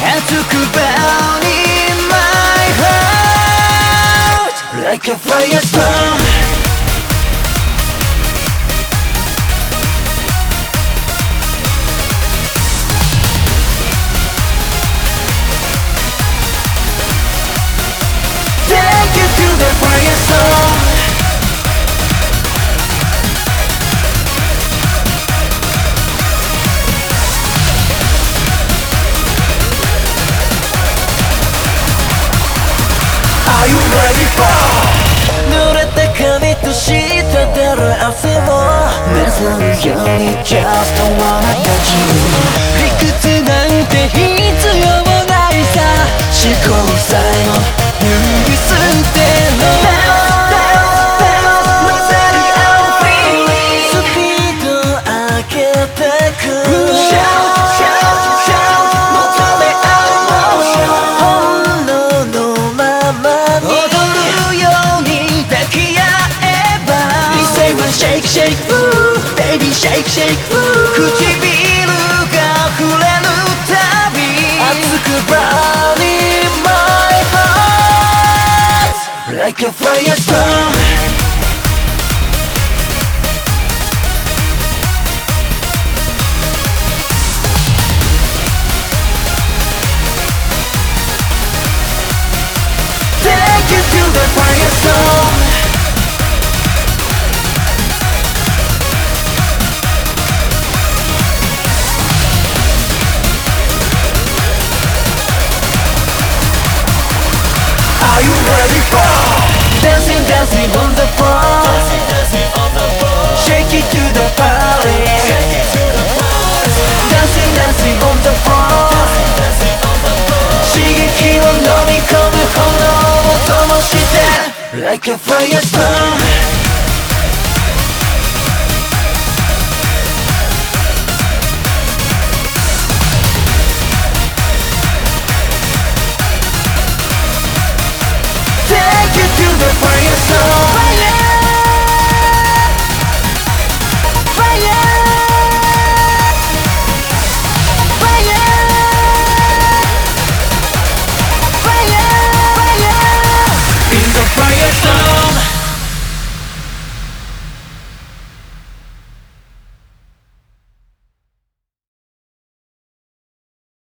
Has to go down in my heart. Like a firestorm Are you ready for? 濡れた髪と滴る汗もなぞるように Just wanna touch you 理屈なんて必要もないさ。思考さえも We say one shake shake ooh baby shake shake ooh 唇が触れるたび熱く burning my heart like a firestorm Like a firestorm